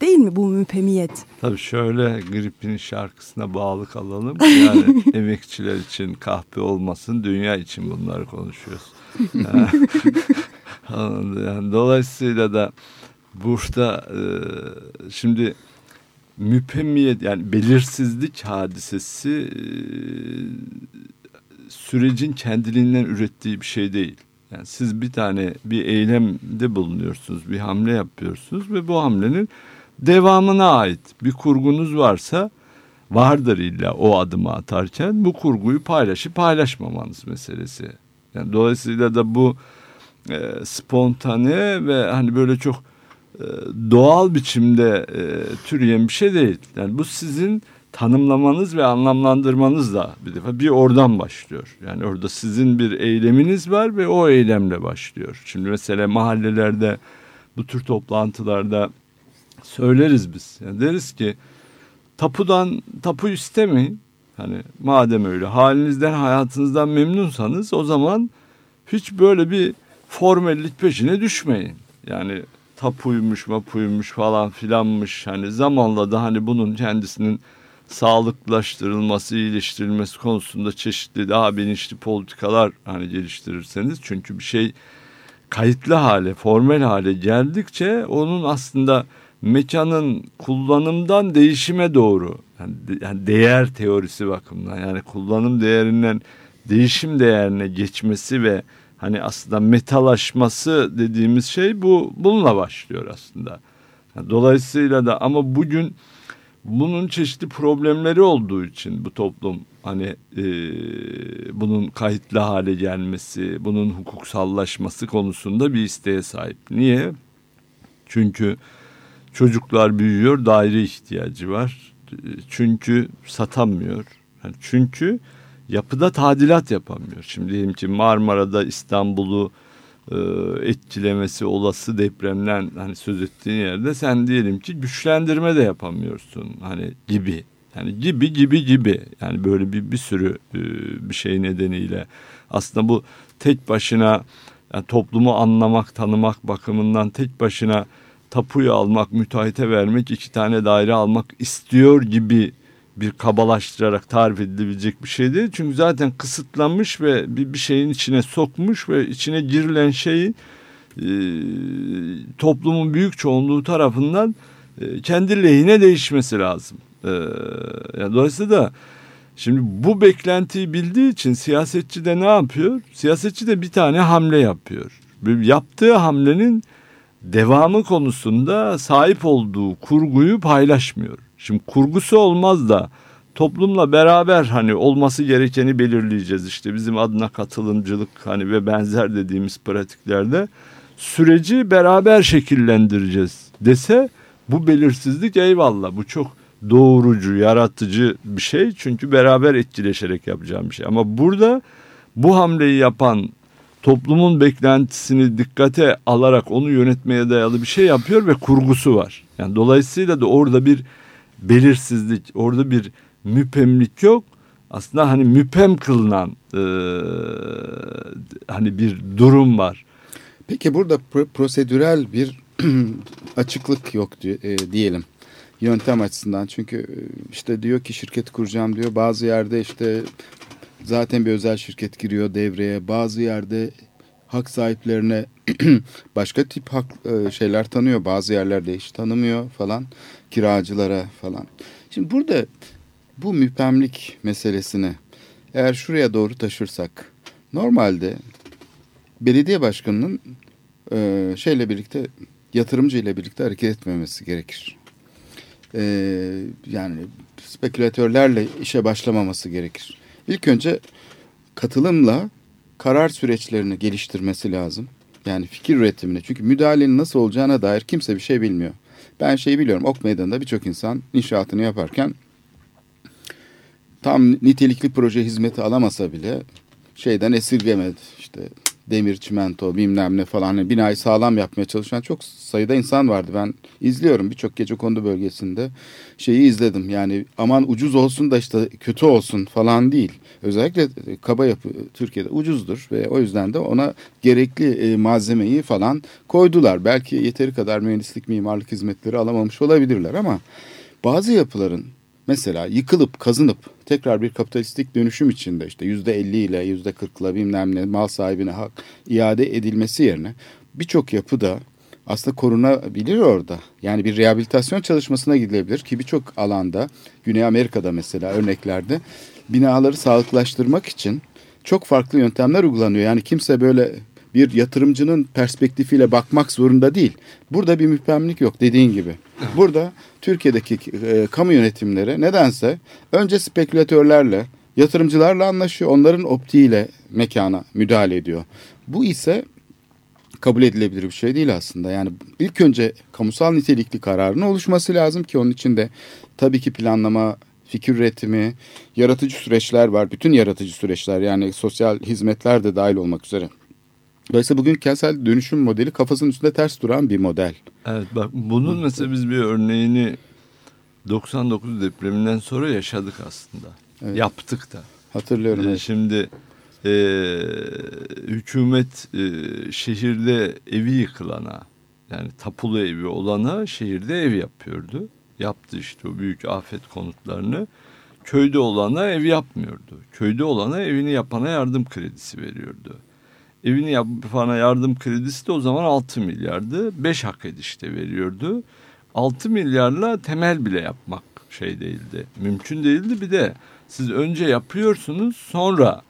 değil mi bu müpemiyet? Tabii şöyle Grip'in şarkısına bağlı kalalım. Yani (laughs) emekçiler için kahpe olmasın, dünya için bunları konuşuyoruz. (laughs) yani dolayısıyla da burada e, şimdi müpemmiyet yani belirsizlik hadisesi e, sürecin kendiliğinden ürettiği bir şey değil. Yani siz bir tane bir eylemde bulunuyorsunuz, bir hamle yapıyorsunuz ve bu hamlenin devamına ait bir kurgunuz varsa vardır illa o adımı atarken bu kurguyu paylaşıp paylaşmamanız meselesi. Yani dolayısıyla da bu e, spontane ve hani böyle çok e, doğal biçimde e, türeyen bir şey değil. Yani bu sizin tanımlamanız ve anlamlandırmanız bir defa bir oradan başlıyor. Yani orada sizin bir eyleminiz var ve o eylemle başlıyor. Şimdi mesela mahallelerde bu tür toplantılarda söyleriz biz. Yani deriz ki tapudan tapu istemeyin. Hani madem öyle halinizden hayatınızdan memnunsanız o zaman hiç böyle bir formellik peşine düşmeyin. Yani tapuymuş mapuymuş falan filanmış hani zamanla da hani bunun kendisinin sağlıklaştırılması, iyileştirilmesi konusunda çeşitli daha bilinçli politikalar hani geliştirirseniz çünkü bir şey kayıtlı hale, formel hale geldikçe onun aslında mekanın kullanımdan değişime doğru yani, değer teorisi bakımından yani kullanım değerinden değişim değerine geçmesi ve hani aslında metalaşması dediğimiz şey bu bununla başlıyor aslında. Dolayısıyla da ama bugün bunun çeşitli problemleri olduğu için bu toplum hani e, bunun kayıtlı hale gelmesi, bunun hukuksallaşması konusunda bir isteğe sahip. Niye? Çünkü çocuklar büyüyor, daire ihtiyacı var. Çünkü satamıyor. Yani çünkü yapıda tadilat yapamıyor. Şimdi diyelim ki Marmara'da İstanbul'u e, etkilemesi olası depremden hani söz ettiğin yerde sen diyelim ki güçlendirme de yapamıyorsun hani gibi. Yani gibi gibi gibi yani böyle bir bir sürü e, bir şey nedeniyle aslında bu tek başına yani toplumu anlamak tanımak bakımından tek başına tapuyu almak müteahhite vermek iki tane daire almak istiyor gibi bir kabalaştırarak tarif edilebilecek bir şey değil. Çünkü zaten kısıtlanmış ve bir, bir şeyin içine sokmuş ve içine girilen şeyi e, toplumun büyük çoğunluğu tarafından e, kendi lehine değişmesi lazım. E, yani dolayısıyla da şimdi bu beklentiyi bildiği için siyasetçi de ne yapıyor? Siyasetçi de bir tane hamle yapıyor. Yaptığı hamlenin devamı konusunda sahip olduğu kurguyu paylaşmıyor. Şimdi kurgusu olmaz da toplumla beraber hani olması gerekeni belirleyeceğiz işte bizim adına katılımcılık hani ve benzer dediğimiz pratiklerde süreci beraber şekillendireceğiz dese bu belirsizlik eyvallah bu çok doğurucu, yaratıcı bir şey çünkü beraber etkileşerek yapacağım bir şey. Ama burada bu hamleyi yapan toplumun beklentisini dikkate alarak onu yönetmeye dayalı bir şey yapıyor ve kurgusu var. Yani dolayısıyla da orada bir belirsizlik, orada bir müpemlik yok. Aslında hani müpem kılınan e, hani bir durum var. Peki burada pro prosedürel bir (clears throat) açıklık yok e, diyelim yöntem açısından. Çünkü e, işte diyor ki şirket kuracağım diyor. Bazı yerde işte zaten bir özel şirket giriyor devreye. Bazı yerde hak sahiplerine (clears throat) başka tip hak e, şeyler tanıyor. Bazı yerlerde hiç tanımıyor falan. Kiracılara falan. Şimdi burada bu müpemlik meselesini eğer şuraya doğru taşırsak normalde belediye başkanının e, şeyle birlikte yatırımcı ile birlikte hareket etmemesi gerekir. E, yani spekülatörlerle işe başlamaması gerekir. İlk önce katılımla karar süreçlerini geliştirmesi lazım. Yani fikir üretimini. Çünkü müdahalenin nasıl olacağına dair kimse bir şey bilmiyor. Ben şeyi biliyorum. Ok Meydanı'nda birçok insan inşaatını yaparken tam nitelikli proje hizmeti alamasa bile şeyden esirgemedi. İşte demir, çimento bilmem ne falan hani binayı sağlam yapmaya çalışan çok sayıda insan vardı. Ben izliyorum birçok gece kondu bölgesinde şeyi izledim. Yani aman ucuz olsun da işte kötü olsun falan değil. Özellikle kaba yapı Türkiye'de ucuzdur ve o yüzden de ona gerekli e, malzemeyi falan koydular. Belki yeteri kadar mühendislik, mimarlık hizmetleri alamamış olabilirler ama bazı yapıların mesela yıkılıp kazınıp tekrar bir kapitalistik dönüşüm içinde işte yüzde elli ile yüzde kırkla bilmem ne mal sahibine hak iade edilmesi yerine birçok yapıda aslında korunabilir orada. Yani bir rehabilitasyon çalışmasına gidilebilir ki birçok alanda Güney Amerika'da mesela örneklerde binaları sağlıklaştırmak için çok farklı yöntemler uygulanıyor. Yani kimse böyle bir yatırımcının perspektifiyle bakmak zorunda değil. Burada bir müphemlik yok dediğin gibi. Burada Türkiye'deki e, kamu yönetimleri nedense önce spekülatörlerle, yatırımcılarla anlaşıyor. Onların optiğiyle mekana müdahale ediyor. Bu ise kabul edilebilir bir şey değil aslında. Yani ilk önce kamusal nitelikli kararın oluşması lazım ki onun için de tabii ki planlama, fikir üretimi, yaratıcı süreçler var. Bütün yaratıcı süreçler yani sosyal hizmetler de dahil olmak üzere. Dolayısıyla bugün kentsel dönüşüm modeli kafasının üstünde ters duran bir model. Evet bak bunun mesela biz bir örneğini 99 depreminden sonra yaşadık aslında. Evet. Yaptık da. Hatırlıyorum. Ee, evet. Şimdi e, hükümet e, şehirde evi yıkılana yani tapulu evi olana şehirde ev yapıyordu. Yaptı işte o büyük afet konutlarını. Köyde olana ev yapmıyordu. Köyde olana evini yapana yardım kredisi veriyordu. Evini yapana yardım kredisi de o zaman 6 milyardı. 5 hak edişte veriyordu. 6 milyarla temel bile yapmak şey değildi. Mümkün değildi. Bir de siz önce yapıyorsunuz sonra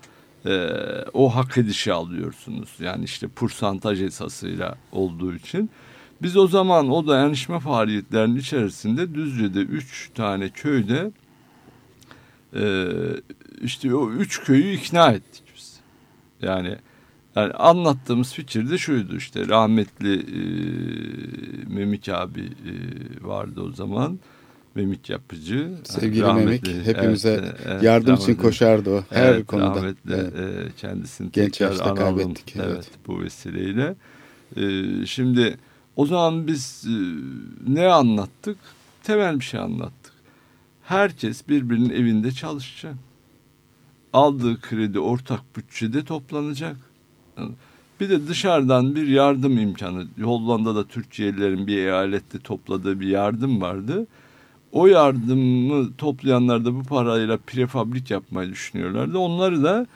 e, o hak edişi alıyorsunuz. Yani işte pursantaj esasıyla olduğu için. Biz o zaman o dayanışma faaliyetlerinin içerisinde Düzce'de üç tane köyde e, işte o üç köyü ikna ettik biz. Yani yani anlattığımız fikir de şuydu işte rahmetli e, Memik abi e, vardı o zaman. Memik yapıcı. Sevgili Rahmetli, Memik hepimize evet, evet, yardım için koşardı o her Evet, konuda. Rahmetli Evet. e, kendisini Genç yaşta analım. kaybettik, evet. Evet. bu vesileyle. E, şimdi o zaman biz e, ne anlattık? Temel bir şey anlattık. Herkes birbirinin evinde çalışacak. Aldığı kredi ortak bütçede toplanacak. Bir de dışarıdan bir yardım imkanı. Hollanda'da Türkiye'lilerin bir eyalette topladığı bir yardım vardı. O yardımı toplayanlar da bu parayla prefabrik yapmayı düşünüyorlardı. Onları da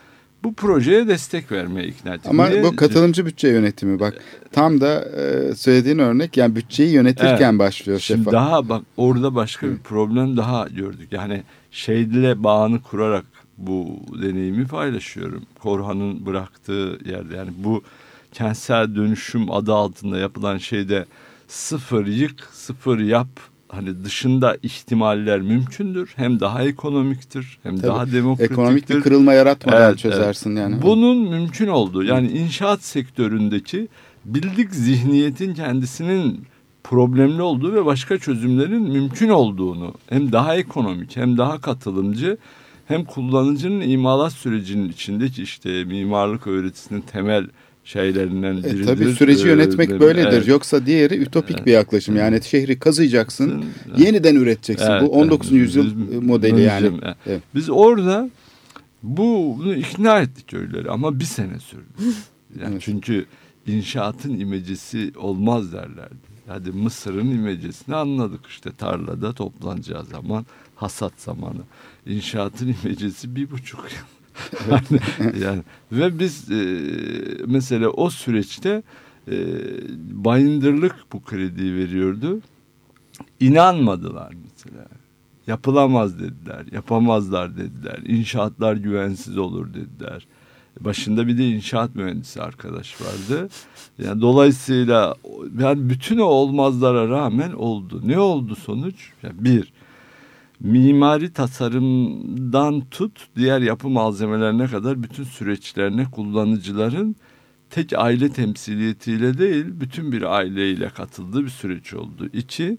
bu projeye destek vermeye ikna ettik. Ama Niye? bu katılımcı bütçe yönetimi bak tam da e, söylediğin örnek yani bütçeyi yönetirken Evet. başlıyor Şimdi şeffaf. daha bak orada başka bir problem daha gördük. Yani şeyle bağını kurarak bu deneyimi paylaşıyorum. Korhan'ın bıraktığı yerde yani bu kentsel dönüşüm adı altında yapılan şeyde sıfır yık, sıfır yap hani dışında ihtimaller mümkündür. Hem daha ekonomiktir, hem Tabii. daha demokratiktir. Ekonomik bir kırılma yaratmadan Evet, çözersin yani. Bunun mümkün olduğu yani inşaat sektöründeki bildik zihniyetin kendisinin problemli olduğu ve başka çözümlerin mümkün olduğunu hem daha ekonomik hem daha katılımcı hem kullanıcının imalat sürecinin içindeki işte mimarlık öğretisinin temel şeylerinden E, biridir. tabii süreci yönetmek Ee, böyledir. evet. Yoksa diğeri ütopik bir yaklaşım. Yani şehri kazıyacaksın, Evet. yeniden üreteceksin. Evet, Bu 19. evet. yüzyıl Biz- modeli yani. evet. Evet. Biz orada bunu ikna ettik köyleri ama bir sene sürdü. (laughs) Yani Evet. Çünkü inşaatın imecesi olmaz derlerdi. Hadi Mısır'ın imecesini anladık işte tarlada toplanacağı zaman hasat zamanı. İnşaatın imecesi bir buçuk yıl. (laughs) yani, yani ve biz e, mesela o süreçte e, bayındırlık bu krediyi veriyordu. İnanmadılar mesela. Yapılamaz dediler, yapamazlar dediler. İnşaatlar güvensiz olur dediler. Başında bir de inşaat mühendisi arkadaş vardı. Yani dolayısıyla yani bütün o olmazlara rağmen oldu. Ne oldu sonuç? Yani bir, mimari tasarımdan tut diğer yapı malzemelerine kadar bütün süreçlerine kullanıcıların tek aile temsiliyetiyle değil bütün bir aileyle katıldığı bir süreç oldu. İki,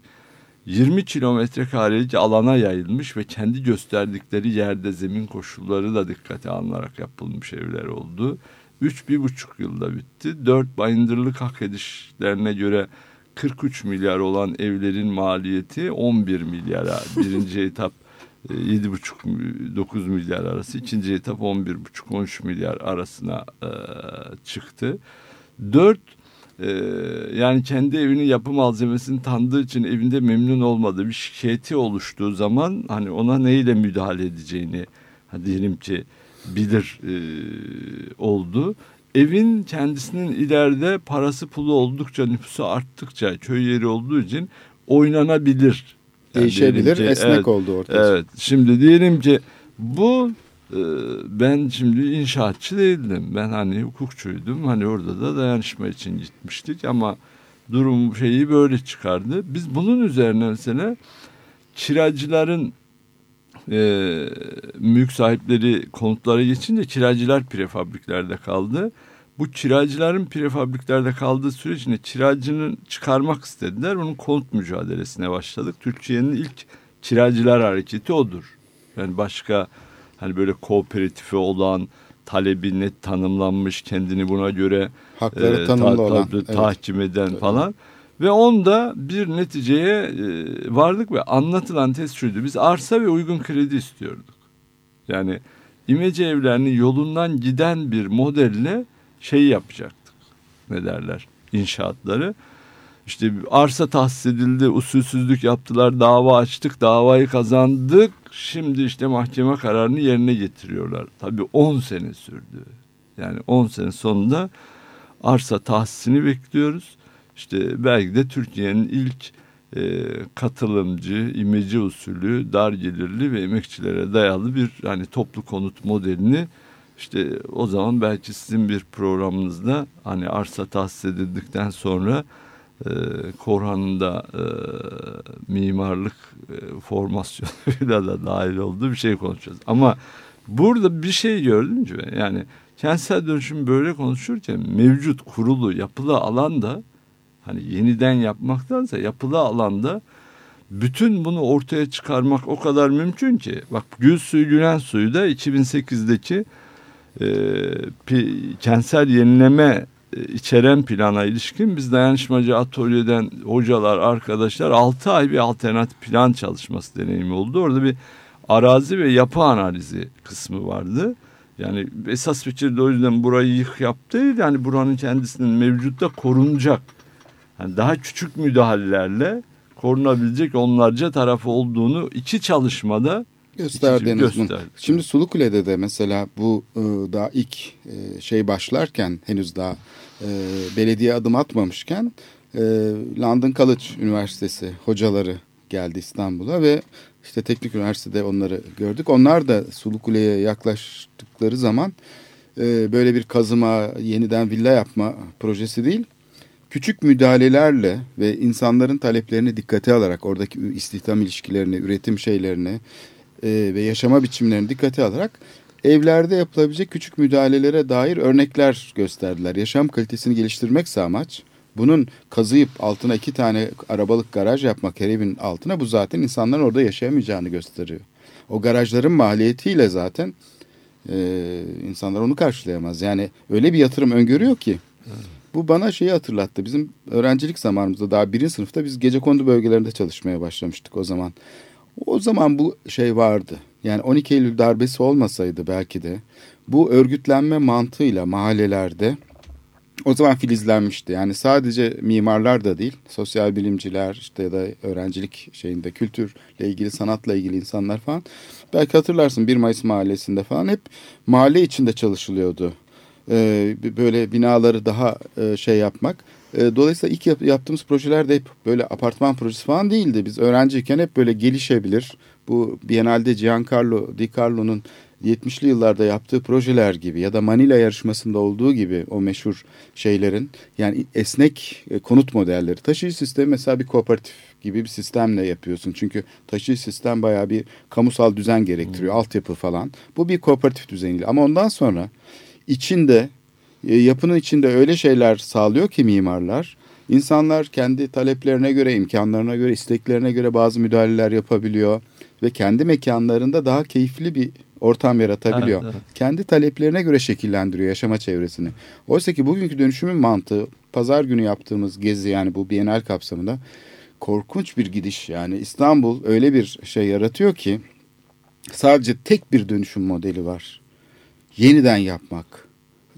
20 kilometre karelik alana yayılmış ve kendi gösterdikleri yerde zemin koşulları da dikkate alınarak yapılmış evler oldu. Üç, bir buçuk yılda bitti. Dört, bayındırlık hak edişlerine göre 43 milyar olan evlerin maliyeti 11 milyara. (laughs) Birinci etap e, 7,5-9 milyar arası. ikinci etap 11,5-13 milyar arasına e, çıktı. Dört, e, yani kendi evinin yapı malzemesini tanıdığı için evinde memnun olmadığı bir şikayeti oluştuğu zaman hani ona neyle müdahale edeceğini diyelim ki bilir e, oldu. Evin kendisinin ileride parası pulu oldukça nüfusu arttıkça köy yeri olduğu için oynanabilir. Yani Değişebilir, ki, esnek evet, oldu ortaya. Evet. Şimdi diyelim ki bu e, ben şimdi inşaatçı değildim. Ben hani hukukçuydum. Hani orada da dayanışma için gitmiştik ama durum şeyi böyle çıkardı. Biz bunun üzerine mesela kiracıların e, mülk sahipleri konutlara geçince kiracılar prefabriklerde kaldı. Bu kiracıların prefabriklerde kaldığı sürecinde kiracının çıkarmak istediler. Onun konut mücadelesine başladık. Türkiye'nin ilk kiracılar hareketi odur. Yani başka hani böyle kooperatifi olan talebi net tanımlanmış kendini buna göre Hakları e, ta- olan. ta- evet. tahkim eden falan. Ve onda bir neticeye e, vardık ve anlatılan test şuydu. Biz arsa ve uygun kredi istiyorduk. Yani imece evlerinin yolundan giden bir modelle şey yapacaktık. Ne derler? İnşaatları. İşte arsa tahsis edildi, usulsüzlük yaptılar, dava açtık, davayı kazandık. Şimdi işte mahkeme kararını yerine getiriyorlar. Tabii 10 sene sürdü. Yani 10 sene sonunda arsa tahsisini bekliyoruz. İşte belki de Türkiye'nin ilk e, katılımcı, imece usulü, dar gelirli ve emekçilere dayalı bir hani toplu konut modelini işte o zaman belki sizin bir programınızda hani arsa tahsis edildikten sonra e, Korhan'ın da e, mimarlık e, formasyonuyla da dahil olduğu bir şey konuşacağız. Ama burada bir şey gördüm mü? Yani kentsel dönüşüm böyle konuşurken mevcut kurulu yapılı alanda hani yeniden yapmaktansa yapılı alanda bütün bunu ortaya çıkarmak o kadar mümkün ki. Bak Gül Suyu Gülen Suyu da 2008'deki e, pi, kentsel yenileme e, içeren plana ilişkin biz dayanışmacı atölyeden hocalar, arkadaşlar 6 ay bir alternatif plan çalışması deneyimi oldu. Orada bir arazi ve yapı analizi kısmı vardı. Yani esas fikir de o yüzden burayı yık yap değil. Yani buranın kendisinin mevcutta korunacak. Yani daha küçük müdahalelerle korunabilecek onlarca tarafı olduğunu iki çalışmada gösterdiğiniz İkinci bunu. gösterdi. Şimdi Sulukule'de de mesela bu e, daha ilk e, şey başlarken henüz daha e, belediye adım atmamışken London College Üniversitesi hocaları geldi İstanbul'a ve işte teknik üniversitede onları gördük. Onlar da Sulukule'ye yaklaştıkları zaman böyle bir kazıma, yeniden villa yapma projesi değil küçük müdahalelerle ve insanların taleplerini dikkate alarak oradaki istihdam ilişkilerini, üretim şeylerini e, ve yaşama biçimlerini dikkate alarak evlerde yapılabilecek küçük müdahalelere dair örnekler gösterdiler. Yaşam kalitesini geliştirmekse amaç bunun kazıyıp altına iki tane arabalık garaj yapmak her evin altına bu zaten insanların orada yaşayamayacağını gösteriyor. O garajların maliyetiyle zaten e, insanlar onu karşılayamaz. Yani öyle bir yatırım öngörüyor ki bu bana şeyi hatırlattı. Bizim öğrencilik zamanımızda daha birinci sınıfta biz gece kondu bölgelerinde çalışmaya başlamıştık o zaman. O zaman bu şey vardı. Yani 12 Eylül darbesi olmasaydı belki de bu örgütlenme mantığıyla mahallelerde o zaman filizlenmişti. Yani sadece mimarlar da değil, sosyal bilimciler işte ya da öğrencilik şeyinde kültürle ilgili, sanatla ilgili insanlar falan. Belki hatırlarsın 1 Mayıs mahallesinde falan hep mahalle içinde çalışılıyordu. Ee, böyle binaları daha e, şey yapmak. E, dolayısıyla ilk yap- yaptığımız projeler de hep böyle apartman projesi falan değildi. Biz öğrenciyken hep böyle gelişebilir. Bu Biennale'de Giancarlo Di Carlo'nun 70'li yıllarda yaptığı projeler gibi ya da Manila yarışmasında olduğu gibi o meşhur şeylerin yani esnek e, konut modelleri. Taşıyıcı sistemi mesela bir kooperatif gibi bir sistemle yapıyorsun. Çünkü taşıyıcı sistem bayağı bir kamusal düzen gerektiriyor. Altyapı falan. Bu bir kooperatif düzeniyle. Ama ondan sonra içinde e, yapının içinde öyle şeyler sağlıyor ki mimarlar. İnsanlar kendi taleplerine göre, imkanlarına göre, isteklerine göre bazı müdahaleler yapabiliyor ve kendi mekanlarında daha keyifli bir ortam yaratabiliyor. Evet, evet. Kendi taleplerine göre şekillendiriyor yaşama çevresini. Oysa ki bugünkü dönüşümün mantığı pazar günü yaptığımız gezi yani bu Bienal kapsamında korkunç bir gidiş. Yani İstanbul öyle bir şey yaratıyor ki sadece tek bir dönüşüm modeli var. Yeniden yapmak.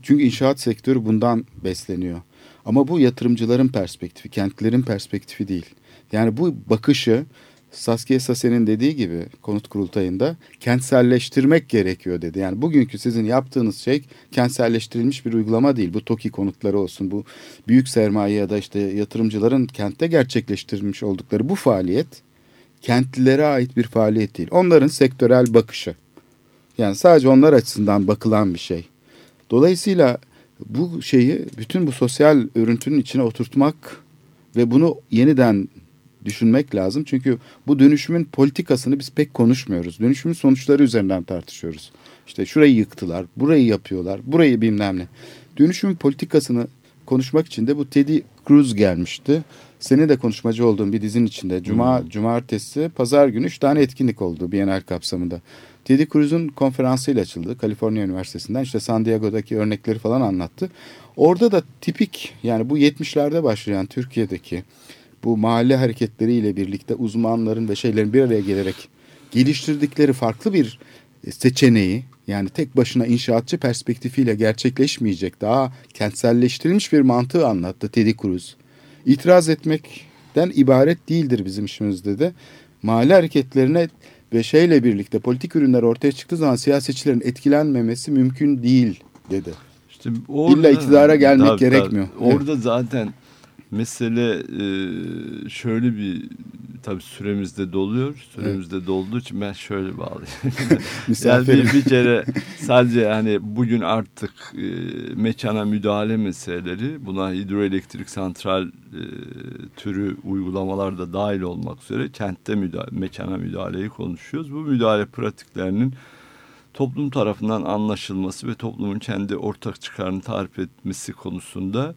Çünkü inşaat sektörü bundan besleniyor. Ama bu yatırımcıların perspektifi, kentlerin perspektifi değil. Yani bu bakışı Saskia Sasen'in dediği gibi konut kurultayında kentselleştirmek gerekiyor dedi. Yani bugünkü sizin yaptığınız şey kentselleştirilmiş bir uygulama değil. Bu TOKİ konutları olsun, bu büyük sermaye ya da işte yatırımcıların kentte gerçekleştirmiş oldukları bu faaliyet kentlilere ait bir faaliyet değil. Onların sektörel bakışı. Yani sadece onlar açısından bakılan bir şey. Dolayısıyla bu şeyi bütün bu sosyal örüntünün içine oturtmak ve bunu yeniden düşünmek lazım. Çünkü bu dönüşümün politikasını biz pek konuşmuyoruz. Dönüşümün sonuçları üzerinden tartışıyoruz. İşte şurayı yıktılar, burayı yapıyorlar, burayı bilmem ne. Dönüşümün politikasını konuşmak için de bu Teddy Cruz gelmişti. Senin de konuşmacı olduğun bir dizinin içinde. Cuma, cumartesi, pazar günü üç tane etkinlik oldu Bienal kapsamında. Teddy Cruz'un konferansıyla açıldı. Kaliforniya Üniversitesi'nden işte San Diego'daki örnekleri falan anlattı. Orada da tipik yani bu 70'lerde başlayan Türkiye'deki bu mahalle hareketleriyle birlikte uzmanların ve şeylerin bir araya gelerek geliştirdikleri farklı bir seçeneği yani tek başına inşaatçı perspektifiyle gerçekleşmeyecek daha kentselleştirilmiş bir mantığı anlattı Teddy Cruz. İtiraz etmekten ibaret değildir bizim işimizde de. Mahalle hareketlerine ve şeyle birlikte politik ürünler ortaya çıktığı zaman siyasetçilerin etkilenmemesi mümkün değil dedi. İşte orada, İlla iktidara gelmek Tabii, gerekmiyor. tabii. Orada zaten mesele e, şöyle bir tabii süremizde doluyor. Süremizde dolduğu için ben şöyle bağlayayım. (laughs) yani bir, bir kere sadece hani bugün artık e, mekana müdahale meseleleri buna hidroelektrik santral e, türü uygulamalar da dahil olmak üzere kentte müdahale, mekana müdahaleyi konuşuyoruz. Bu müdahale pratiklerinin toplum tarafından anlaşılması ve toplumun kendi ortak çıkarını tarif etmesi konusunda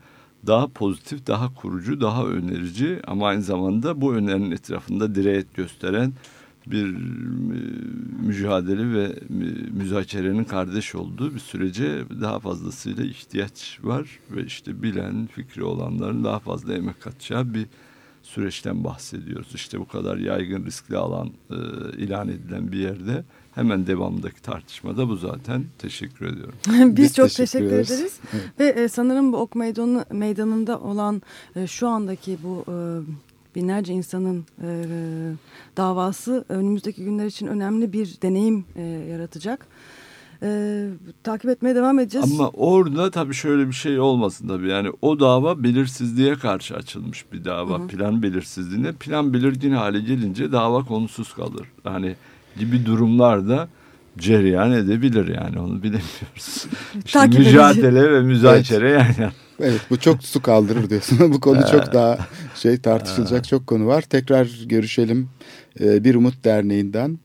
daha pozitif, daha kurucu, daha önerici ama aynı zamanda bu önerinin etrafında dirayet gösteren bir e, mücadele ve e, müzakerenin kardeş olduğu bir sürece daha fazlasıyla ihtiyaç var ve işte bilen, fikri olanların daha fazla emek katacağı bir süreçten bahsediyoruz. İşte bu kadar yaygın riskli alan e, ilan edilen bir yerde hemen devamındaki tartışmada bu zaten. Teşekkür ediyorum. (laughs) Biz, Biz çok teşekkür teşekkür ederiz. ederiz. Ve e, sanırım bu ok meydanı, meydanında olan e, şu andaki bu e, binlerce insanın e, davası önümüzdeki günler için önemli bir deneyim e, yaratacak. E, takip etmeye devam edeceğiz. Ama orada tabii şöyle bir şey olmasın tabii. Yani o dava belirsizliğe karşı açılmış bir dava. Plan belirsizliğine. Plan belirgin hale gelince dava konusuz kalır. Yani gibi durumlarda cereyan edebilir yani onu bilemiyoruz. (laughs) İşte Takip mücadele ve müzakere yani. Evet bu çok su kaldırır diyorsun. (laughs) bu konu çok daha şey tartışılacak çok konu var. Tekrar görüşelim. Ee, bir Umut Derneği'nden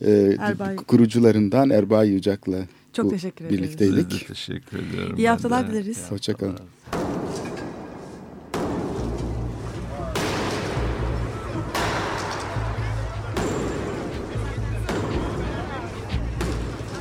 e, Erbay. kurucularından Erbay Yücak'la Çok teşekkür ederiz. birlikteydik. Siz de teşekkür ediyorum. İyi haftalar dileriz. Hoşçakalın.